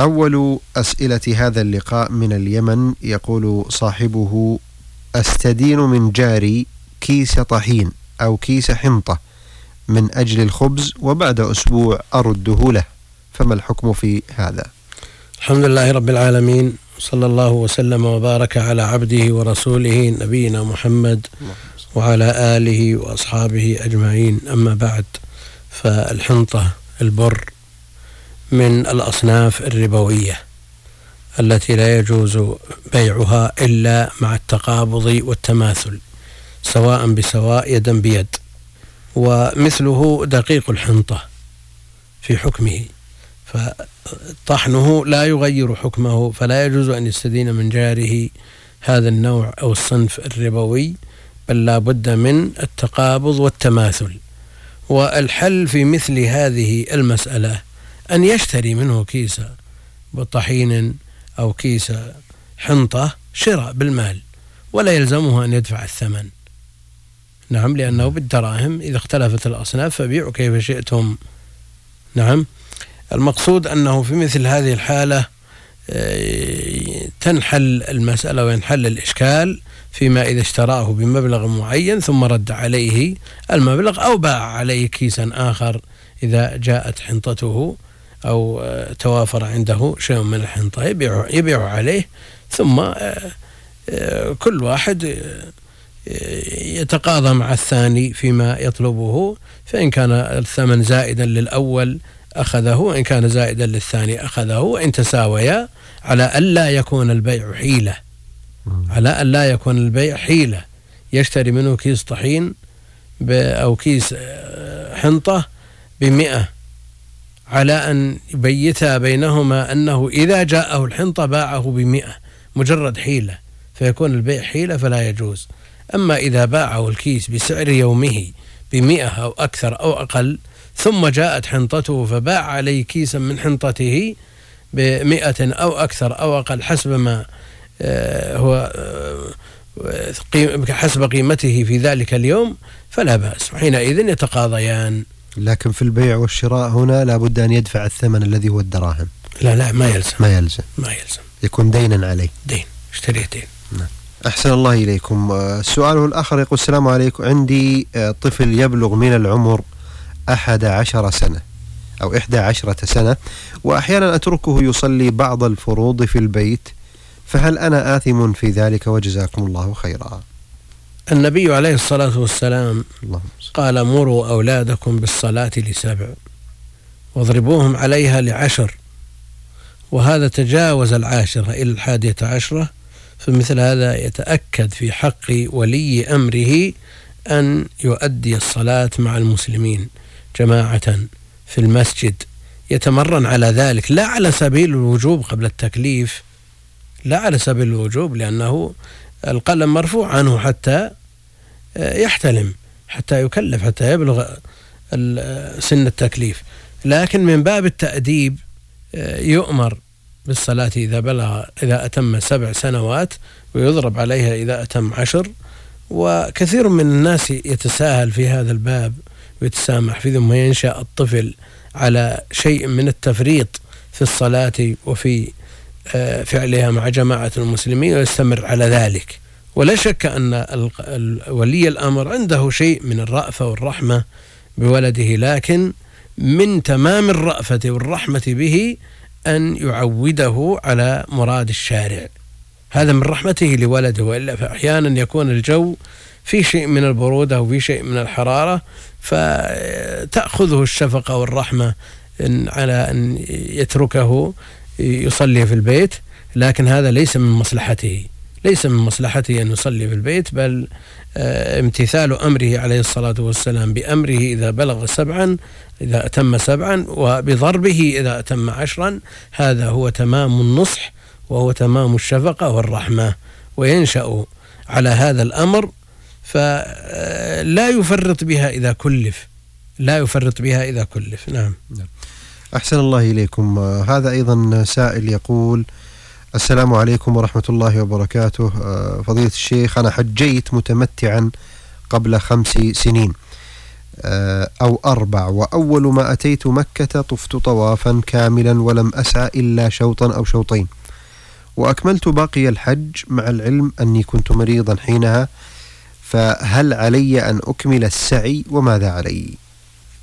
أول أسئلة هذا اللقاء من اليمن يقول صاحبه أستدين من جاري كيس طحين أو كيس حنطة من أجل الخبز وبعد أسبوع أرده له فما الحكم في هذا؟ الحمد لله رب العالمين صلى الله وسلم وبارك على عبده ورسوله نبينا محمد وعلى آله وأصحابه أجمعين. أما بعد فالحنطة البر من الأصناف الربوية التي لا يجوز بيعها إلا مع التقابض والتماثل سواء بسواء يدا بيد ومثله دقيق الحنطة في حكمه. فطحنه لا يغير حكمه فلا يجوز أن يستدين من جاره هذا النوع أو الصنف الربوي بل لا بد من التقابض والتماثل. والحل في مثل هذه المسألة أن يشتري منه كيس بطحين أو كيس حنطة شراء بالمال ولا يلزمه أن يدفع الثمن. نعم لأنه بالدراهم إذا اختلفت الأصناف فبيعوا كيف شئتم. نعم المقصود أنه في مثل هذه الحالة آه، تنحل المسألة وينحل الإشكال فيما إذا اشتراه بمبلغ معين ثم رد عليه المبلغ أو باع عليه كيسا آخر إذا جاءت حنطته. أو آه، توافر عنده شيء من الحنطة يبيع, يبيع عليه ثم آه، كل واحد يتقاضى مع الثاني فيما يطلبه فإن كان الثمن زائدا للأول أخذه وإن كان زائدا للثاني أخذه وإن تساويا على ألا يكون البيع حيلة. على ألا يكون البيع حيلة. يشتري منه كيس طحين أو كيس آه، حنطة بمئة. على أن يبيتها بينهما أنه إذا جاءه الحنطة باعه بمئة مجرد حيلة فيكون البيع حيلة فلا يجوز. أما إذا باعه الكيس بسعر يومه بمئة أو أكثر أو أقل ثم جاءت حنطته فباع عليه كيسا من حنطته بمئة أو أكثر أو أقل حسب ما آه، هو آه، حسب قيمته في ذلك اليوم فلا بأس. وحينئذ يتقاضيان. لكن في البيع والشراء هنا لابد أن يدفع الثمن الذي هو الدراهم. لا لا ما يلزم. ما يلزم. ما يلزم. يكون دينا عليه. دين اشتريه دين. نعم. أحسن الله إليكم. سؤاله الآخر يقول السلام عليكم. عندي آه، طفل يبلغ من العمر أحد عشر سنة أو إحدى عشرة سنة وأحيانا أتركه يصلي بعض الفروض في البيت فهل أنا آثم في ذلك وجزاكم الله خيرا؟ النبي عليه الصلاة والسلام قال مروا أولادكم بالصلاة لسبع واضربوهم عليها لعشر. وهذا تجاوز العاشرة إلى الحادية عشرة فمثل هذا يتأكد في حق ولي أمره أن يؤدي الصلاة مع المسلمين جماعة في المسجد. يتمرن على ذلك لا على سبيل الوجوب قبل التكليف لا على سبيل الوجوب لأنه القلم مرفوع عنه حتى آه، يحتلم. حتى يكلف حتى يبلغ سن التكليف. لكن من باب التأديب آه، يؤمر بالصلاة إذا بلغ إذا أتم سبع سنوات ويضرب عليها إذا أتم عشر. وكثير من الناس يتساهل في هذا الباب ويتسامح فيه ثم ينشأ الطفل على شيء من التفريط في الصلاة وفي آه، فعلها مع جماعة المسلمين ويستمر على ذلك. ولا شك أن ولي الأمر عنده شيء من الرأفة والرحمة بولده لكن من تمام الرأفة والرحمة به أن يعوده على مراد الشارع. هذا من رحمته لولده وإلا فأحيانا يكون الجو في شيء من البرودة وفي شيء من الحرارة فتأخذه الشفقة والرحمة إن على أن يتركه يصلي في البيت لكن هذا ليس من مصلحته. ليس من مصلحته أن يصلي في البيت بل آه، امتثال أمره عليه الصلاة والسلام بأمره إذا بلغ سبعا إذا أتم سبعا وبضربه إذا أتم عشرا. هذا هو تمام النصح وهو تمام الشفقة والرحمة وينشأ على هذا الأمر. فلا يفرط بها إذا كلف لا يفرط بها إذا كلف. نعم, نعم. أحسن الله إليكم. هذا أيضا سائل يقول السلام عليكم ورحمة الله وبركاته. فضيلة الشيخ أنا حجيت متمتعا قبل خمس سنين آه، أو أربع وأول ما أتيت مكة طفت طوافا كاملا ولم أسعى إلا شوطا أو شوطين. وأكملت باقي الحج مع العلم أني كنت مريضا حينها فهل علي أن أكمل السعي وماذا علي؟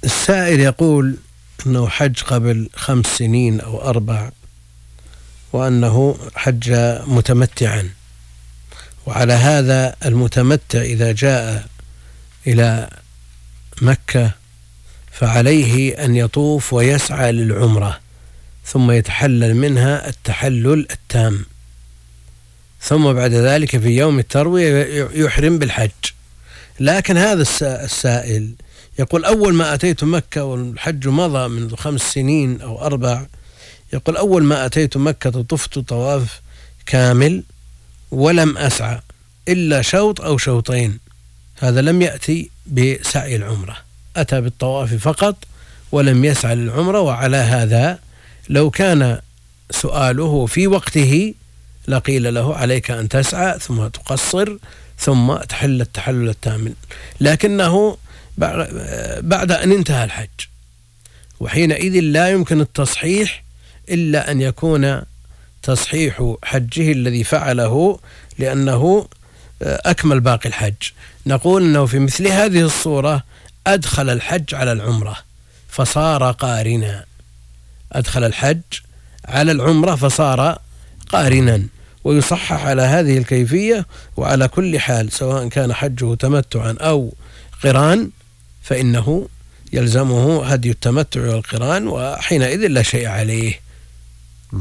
السائل يقول أنه حج قبل خمس سنين أو أربع وأنه حج متمتعا. وعلى هذا المتمتع إذا جاء إلى مكة فعليه أن يطوف ويسعى للعمرة ثم يتحلل منها التحلل التام. ثم بعد ذلك في يوم التروية يحرم بالحج. لكن هذا السائل يقول أول ما أتيت مكة والحج مضى منذ خمس سنين أو أربع يقول أول ما أتيت مكة طفت طواف كامل ولم أسعى إلا شوط أو شوطين. هذا لم يأتي بسعي العمرة. أتى بالطواف فقط ولم يسعى للعمرة وعلى هذا لو كان سؤاله في وقته لقيل له عليك أن تسعى ثم تقصر ثم تحل التحلل التام لكنه بعد أن انتهى الحج وحينئذ لا يمكن التصحيح إلا أن يكون تصحيح حجه الذي فعله لأنه أكمل باقي الحج. نقول أنه في مثل هذه الصورة أدخل الحج على العمرة فصار قارنا. أدخل الحج على العمرة فصار قارنا. ويصحح على هذه الكيفية وعلى كل حال سواء كان حجه تمتعا أو قران فإنه يلزمه هدي التمتع والقران وحينئذ لا شيء عليه.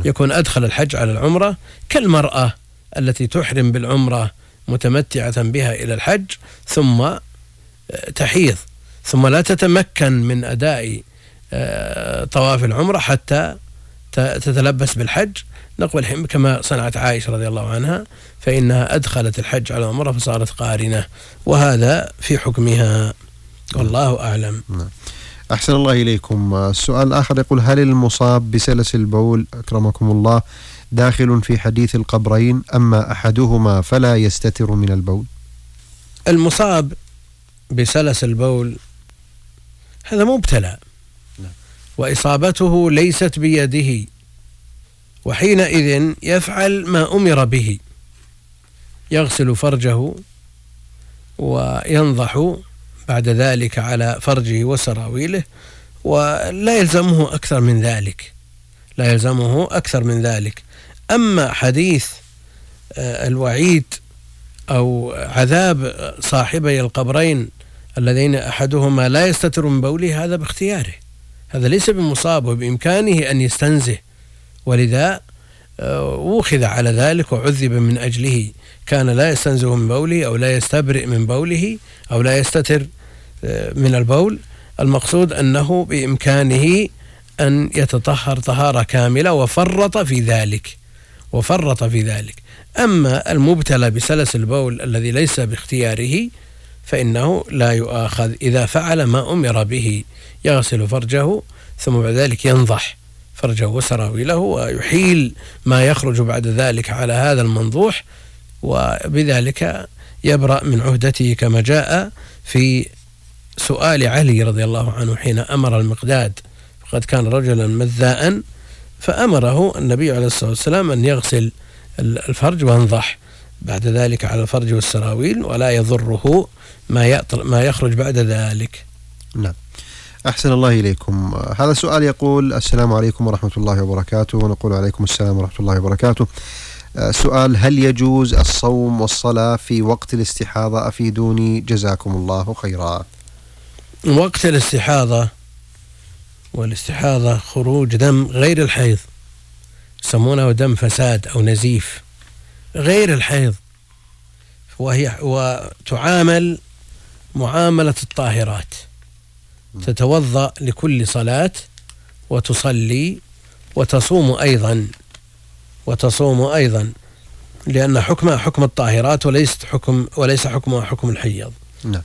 يكون أدخل الحج على العمرة كالمرأة التي تحرم بالعمرة متمتعة بها إلى الحج ثم آه، تحيض ثم لا تتمكن من أداء آه، طواف العمرة حتى تتلبس بالحج. نقول كما صنعت عائشة رضي الله عنها فإنها أدخلت الحج على العمرة فصارت قارنة وهذا في حكمها. والله أعلم. نعم. أحسن الله إليكم. السؤال الآخر يقول هل المصاب بسلس البول أكرمكم الله داخل في حديث القبرين أما أحدهما فلا يستتر من البول؟ المصاب بسلس البول هذا مبتلى. نعم. وإصابته ليست بيده. وحينئذ يفعل ما أمر به. يغسل فرجه وينضح بعد ذلك على فرجه وسراويله ولا يلزمه أكثر من ذلك. لا يلزمه أكثر من ذلك. أما حديث آه، الوعيد أو عذاب صاحبي القبرين الذين أحدهما لا يستتر من بوله هذا باختياره. هذا ليس بمصاب وبإمكانه أن يستنزه. ولذا آه، وخذ على ذلك وعذب من أجله. كان لا يستنزه من بوله أو لا يستبرئ من بوله أو لا يستتر. من البول المقصود أنه بإمكانه أن يتطهر طهارة كاملة وفرط في ذلك وفرط في ذلك. أما المبتلى بسلس البول الذي ليس باختياره فإنه لا يؤاخذ. إذا فعل ما أمر به يغسل فرجه ثم بعد ذلك ينضح فرجه وسراويله ويحيل ما يخرج بعد ذلك على هذا المنضوح وبذلك يبرأ من عهدته كما جاء في سؤال علي رضي الله عنه حين أمر المقداد فقد كان رجلا مذاء فأمره النبي عليه الصلاة والسلام أن يغسل الفرج وينضح. بعد ذلك على الفرج والسراويل ولا يضره ما ما يخرج بعد ذلك. نعم. أحسن الله إليكم. هذا سؤال يقول السلام عليكم ورحمة الله وبركاته. ونقول عليكم السلام ورحمة الله وبركاته. سؤال هل يجوز الصوم والصلاة في وقت الاستحاضة؟ أفيدوني. جزاكم الله خيرا. وقت الاستحاضة والاستحاضة خروج دم غير الحيض يسمونه دم فساد أو نزيف غير الحيض وهي وتعامل معاملة الطاهرات تتوضأ لكل صلاة وتصلي وتصوم أيضا وتصوم أيضا لأن حكمها حكم الطاهرات وليس حكم وليس حكمها حكم الحيض. نعم.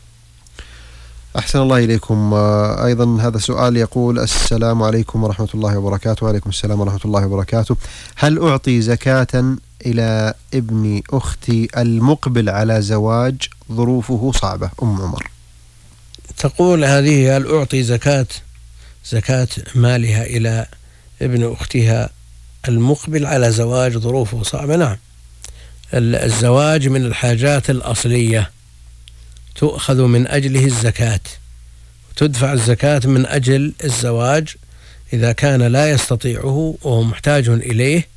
أحسن الله إليكم. آه، أيضا هذا سؤال يقول السلام عليكم ورحمة الله وبركاته. وعليكم السلام ورحمة الله وبركاته. هل أعطي زكاة إلى ابن أختي المقبل على زواج ظروفه صعبة؟ أم عمر. تقول هذه هل أعطي زكاة زكاة مالها إلى ابن أختها المقبل على زواج ظروفه صعبة؟ نعم. الزواج من الحاجات الأصلية. تؤخذ من أجله الزكاة تدفع الزكاة من أجل الزواج إذا كان لا يستطيعه وهو محتاج إليه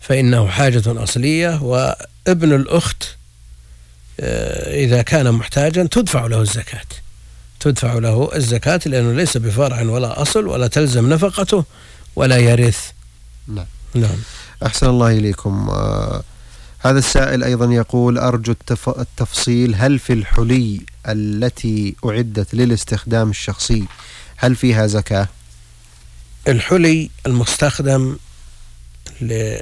فإنه حاجة أصلية. وابن الأخت آه، إذا كان محتاجا تدفع له الزكاة تدفع له الزكاة لأنه ليس بفرع ولا أصل ولا تلزم نفقته ولا يرث. نعم. نعم. أحسن الله إليكم. آه هذا السائل أيضا يقول أرجو التف... التفصيل. هل في الحلي التي أعدت للاستخدام الشخصي هل فيها زكاة؟ الحلي المستخدم ل...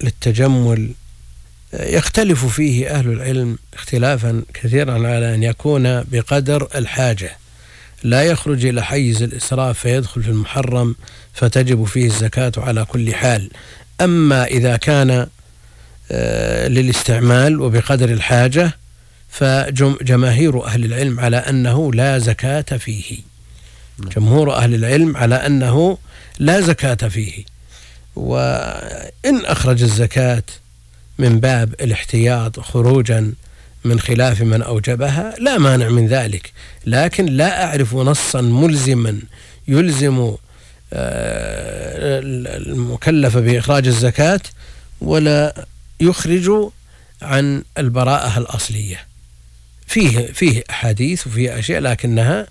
للتجمل يختلف فيه أهل العلم اختلافا كثيرا على أن يكون بقدر الحاجة. لا يخرج إلى حيز الإسراف فيدخل في المحرم فتجب فيه الزكاة على كل حال. أما إذا كان للاستعمال وبقدر الحاجة فجماهير أهل العلم على أنه لا زكاة فيه. نعم. جمهور أهل العلم على أنه لا زكاة فيه. وإن أخرج الزكاة من باب الاحتياط خروجا من خلاف من أوجبها لا مانع من ذلك. لكن لا أعرف نصا ملزما يلزم آه، المكلف بإخراج الزكاة ولا يخرج عن البراءة الأصلية. فيه فيه أحاديث وفيه أشياء لكنها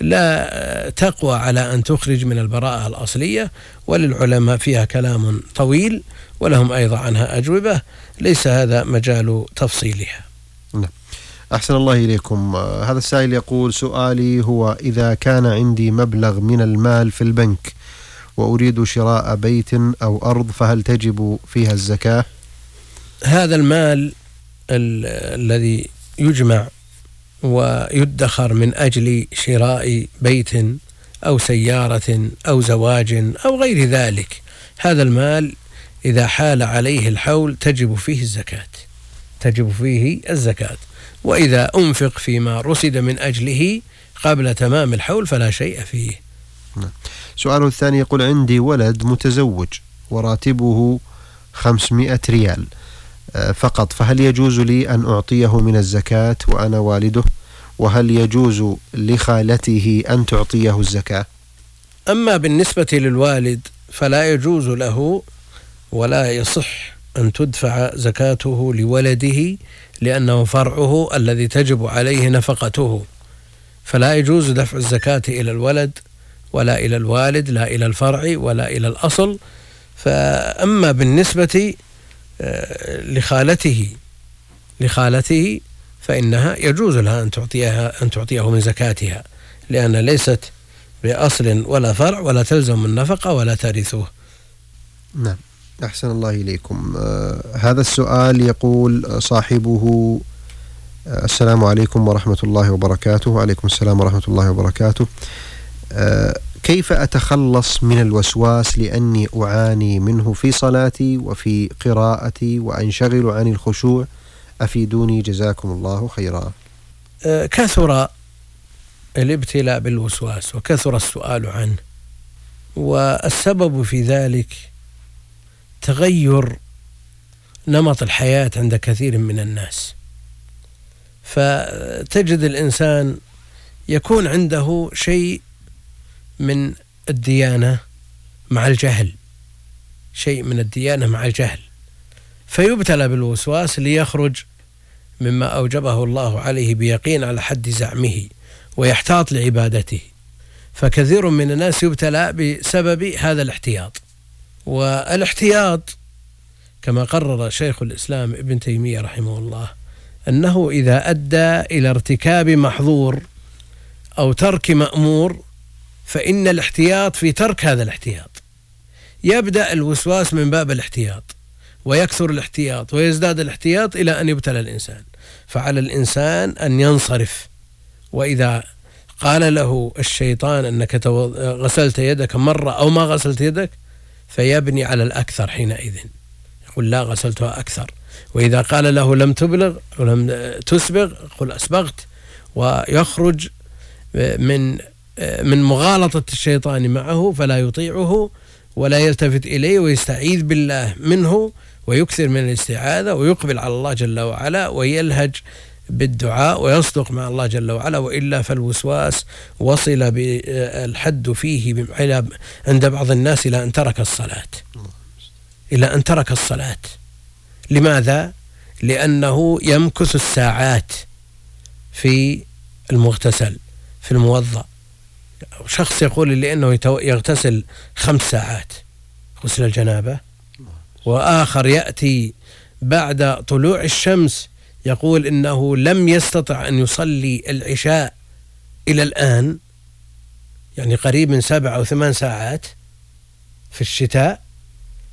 لا تقوى على أن تخرج من البراءة الأصلية. وللعلماء فيها كلام طويل ولهم أيضا عنها أجوبة. ليس هذا مجال تفصيلها. نعم. أحسن الله إليكم. هذا السائل يقول سؤالي هو إذا كان عندي مبلغ من المال في البنك وأريد شراء بيت أو أرض فهل تجب فيها الزكاة؟ هذا المال الذي يجمع ويدخر من أجل شراء بيت أو سيارة أو زواج أو غير ذلك. هذا المال إذا حال عليه الحول تجب فيه الزكاة تجب فيه الزكاة. وإذا أنفق فيما رصد من أجله قبل تمام الحول فلا شيء فيه. نعم. سؤاله الثاني يقول عندي ولد متزوج وراتبه 500 ريال. فقط. فهل يجوز لي أن أعطيه من الزكاة وأنا والده؟ وهل يجوز لخالته أن تعطيه الزكاة؟ أما بالنسبة للوالد فلا يجوز له ولا يصح أن تدفع زكاته لولده لأنه فرعه الذي تجب عليه نفقته. فلا يجوز دفع الزكاة إلى الولد ولا إلى الوالد لا إلى الفرع ولا إلى الأصل. فأما بالنسبة لخالته. لخالته فإنها يجوز لها أن تعطيها أن تعطيه من زكاتها لأن ليست بأصل ولا فرع ولا تلزم النفقة ولا ترثه نعم. أحسن الله إليكم. آه هذا السؤال يقول صاحبه آه السلام عليكم ورحمة الله وبركاته. وعليكم السلام ورحمة الله وبركاته. آه كيف أتخلص من الوسواس لأني أعاني منه في صلاتي وفي قراءتي وأنشغل عن الخشوع؟ أفيدوني جزاكم الله خيرا. أه، كثر الابتلاء بالوسواس وكثر السؤال عنه والسبب في ذلك تغير نمط الحياة عند كثير من الناس. فتجد الإنسان يكون عنده شيء من الديانة مع الجهل. شيء من الديانة مع الجهل. فيبتلى بالوسواس ليخرج مما أوجبه الله عليه بيقين على حد زعمه ويحتاط لعبادته. فكثير من الناس يبتلى بسبب هذا الاحتياط. والاحتياط كما قرر شيخ الإسلام ابن تيمية رحمه الله أنه إذا أدى إلى ارتكاب محظور أو ترك مأمور فإن الاحتياط في ترك هذا الاحتياط. يبدأ الوسواس من باب الاحتياط ويكثر الاحتياط ويزداد الاحتياط إلى أن يبتلى الإنسان. فعلى الإنسان أن ينصرف. وإذا قال له الشيطان أنك غسلت يدك مرة أو ما غسلت يدك فيبني على الأكثر حينئذ. يقول لا غسلتها أكثر. وإذا قال له لم تبلغ ولم تسبغ قل أسبغت. ويخرج من من مغالطة الشيطان معه فلا يطيعه ولا يلتفت إليه ويستعيذ بالله منه ويكثر من الاستعاذة ويقبل على الله جل وعلا ويلهج بالدعاء ويصدق مع الله جل وعلا وإلا فالوسواس وصل بالحد فيه عند بعض الناس إلى أن ترك الصلاة. إلى أن ترك الصلاة. لماذا؟ لأنه يمكث الساعات في المغتسل في الموضأ. شخص يقول لي إنه يغتسل خمس ساعات غسل الجنابة. وآخر يأتي بعد طلوع الشمس يقول إنه لم يستطع أن يصلي العشاء إلى الآن يعني قريب من سبع أو ثمان ساعات في الشتاء.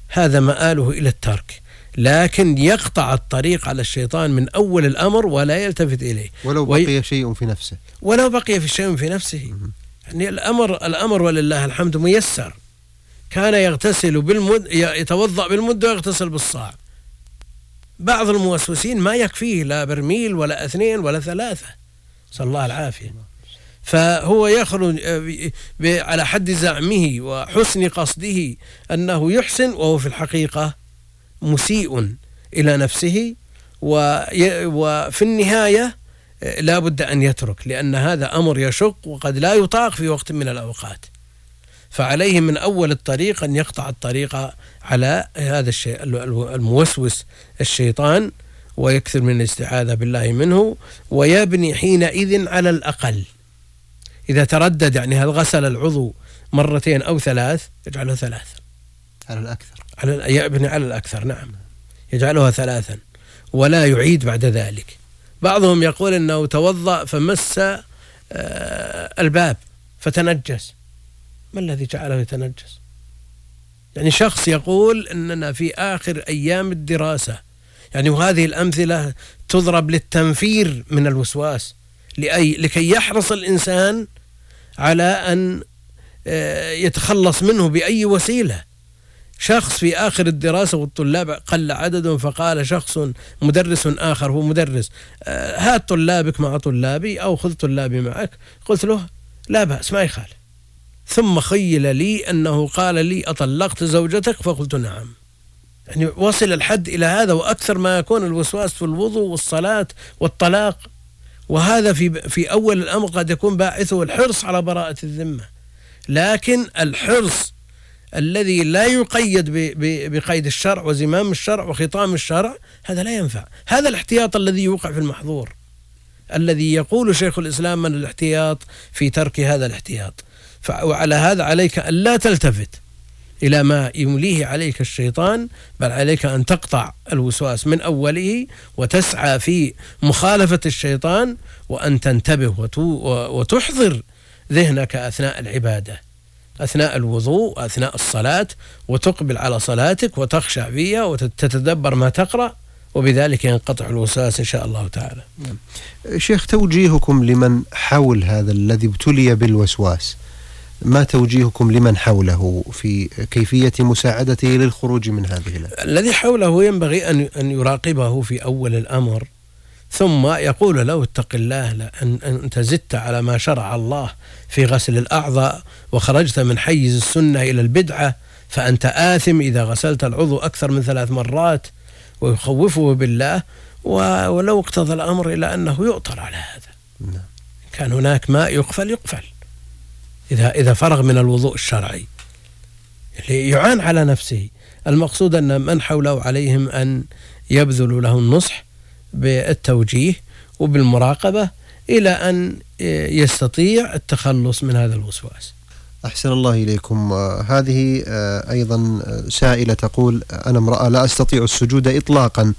هذا مآله إلى الترك. لكن يقطع الطريق على الشيطان من أول الأمر ولا يلتفت إليه. ولو بقي وي... شيء في نفسه. ولو بقي في شيء في نفسه. يعني الامر الأمر ولله الحمد ميسر. كان يغتسل بالمد يتوضأ بالمد ويغتسل بالصاع. بعض الموسوسين ما يكفيه لا برميل ولا أثنين ولا ثلاثة. نسأل الله العافية. فهو يخرج آه، على حد زعمه وحسن قصده أنه يحسن وهو في الحقيقة مسيء إلى نفسه وفي النهاية لا بد أن يترك لأن هذا أمر يشق وقد لا يطاق في وقت من الأوقات. فعليه من أول الطريق أن يقطع الطريق على هذا الشيء الموسوس الشيطان ويكثر من الاستعاذة بالله منه ويبني حينئذ على الأقل. إذا تردد يعني هل غسل العضو مرتين أو ثلاث يجعله ثلاثا. على الأكثر. على يبني على الأكثر نعم. يجعلها ثلاثا ولا يعيد بعد ذلك. بعضهم يقول أنه توضأ فمس آه، الباب فتنجس. ما الذي جعله يتنجس؟ يعني شخص يقول إننا في آخر أيام الدراسة. يعني وهذه الأمثلة تضرب للتنفير من الوسواس. لأي لكي يحرص الإنسان على أن آه، يتخلص منه بأي وسيلة. شخص في آخر الدراسة والطلاب قل عددهم فقال شخص مدرس آخر هو مدرس. آه، هات طلابك مع طلابي أو خذ طلابي معك. قلت له لا بأس ما يخالف. ثم خيل لي أنه قال لي أطلقت زوجتك؟ فقلت نعم. يعني وصل الحد إلى هذا وأكثر ما يكون الوسواس في الوضوء والصلاة والطلاق. وهذا في في أول الأمر قد يكون باعثه الحرص على براءة الذمة. لكن الحرص الذي لا يقيد بقيد الشرع وزمام الشرع وخطام الشرع هذا لا ينفع. هذا الاحتياط الذي يوقع في المحظور. الذي يقول شيخ الإسلام من الاحتياط في ترك هذا الاحتياط. وعلى هذا عليك أن لا تلتفت إلى ما يمليه عليك الشيطان بل عليك أن تقطع الوسواس من أوله وتسعى في مخالفة الشيطان وأن تنتبه وتحضر ذهنك أثناء العبادة. أثناء الوضوء وأثناء الصلاة وتقبل على صلاتك وتخشع فيها وتتدبر ما تقرأ وبذلك ينقطع الوسواس إن شاء الله تعالى. نعم. شيخ توجيهكم لمن حول هذا الذي ابتلي بالوسواس. ما توجيهكم لمن حوله في كيفية مساعدته للخروج من هذه الأزمة الذي حوله ينبغي أن أن يراقبه في أول الأمر ثم يقول له اتق الله لأن أنت زدت على ما شرع الله في غسل الأعضاء وخرجت من حيز السنة إلى البدعة فأنت آثم إذا غسلت العضو أكثر من ثلاث مرات ويخوفه بالله ولو اقتضى الأمر إلى أنه يؤطر على هذا. نعم. كان هناك ماء يقفل يقفل. إذا إذا فرغ من الوضوء الشرعي. اللي يعان على نفسه. المقصود أن من حوله عليهم أن يبذلوا له النصح بالتوجيه وبالمراقبة إلى أن يستطيع التخلص من هذا الوسواس. أحسن الله إليكم. هذه أيضا سائلة تقول أنا امرأة لا أستطيع السجود إطلاقا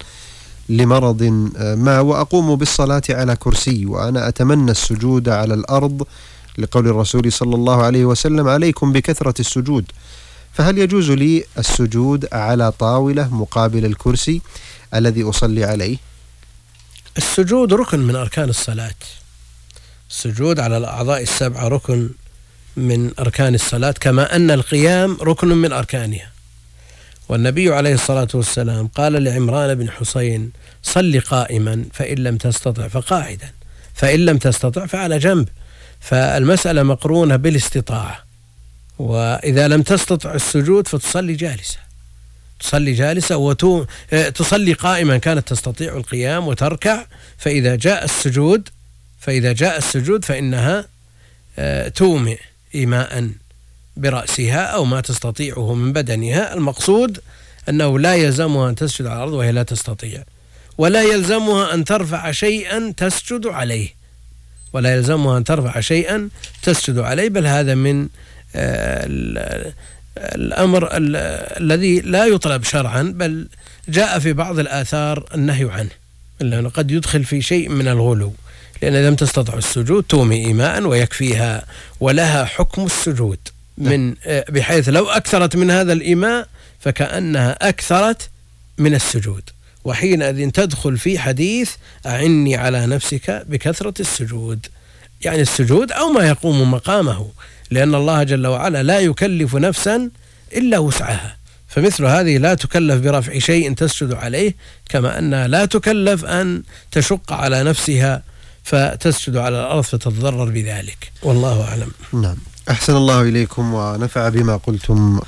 لمرض ما وأقوم بالصلاة على كرسي وأنا أتمنى السجود على الأرض لقول الرسول صلى الله عليه وسلم عليكم بكثرة السجود. فهل يجوز لي السجود على طاولة مقابل الكرسي الذي أصلي عليه؟ السجود ركن من أركان الصلاة. السجود على الأعضاء السبعة ركن من أركان الصلاة كما أن القيام ركن من أركانها. والنبي عليه الصلاة والسلام قال لعمران بن حسين صل قائما فإن لم تستطع فقاعدا فإن لم تستطع فعلى جنب فالمسألة مقرونة بالاستطاعة وإذا لم تستطع السجود فتصلي جالسة تصلي جالسة وتصلي قائما كانت تستطيع القيام وتركع فإذا جاء السجود فإذا جاء السجود فإنها آه، تومئ إيماء برأسها أو ما تستطيعه من بدنها. المقصود أنه لا يلزمها أن تسجد على الأرض وهي لا تستطيع ولا يلزمها أن ترفع شيئا تسجد عليه. ولا يلزمها أن ترفع شيئا تسجد عليه بل هذا من آه، الأمر الذي لا يطلب شرعا بل جاء في بعض الآثار النهي عنه لأنه قد يدخل في شيء من الغلو لأن لم تستطع السجود تومي إيماء ويكفيها ولها حكم السجود. من آه، بحيث لو أكثرت من هذا الإيماء فكأنها أكثرت من السجود. وحينئذ تدخل في حديث أعني على نفسك بكثرة السجود. يعني السجود أو ما يقوم مقامه لأن الله جل وعلا لا يكلف نفسا إلا وسعها. فمثل هذه لا تكلف برفع شيء تسجد عليه كما أنها لا تكلف أن تشق على نفسها فتسجد على الأرض فتتضرر بذلك. والله أعلم. نعم. أحسن الله إليكم ونفع بما قلتم.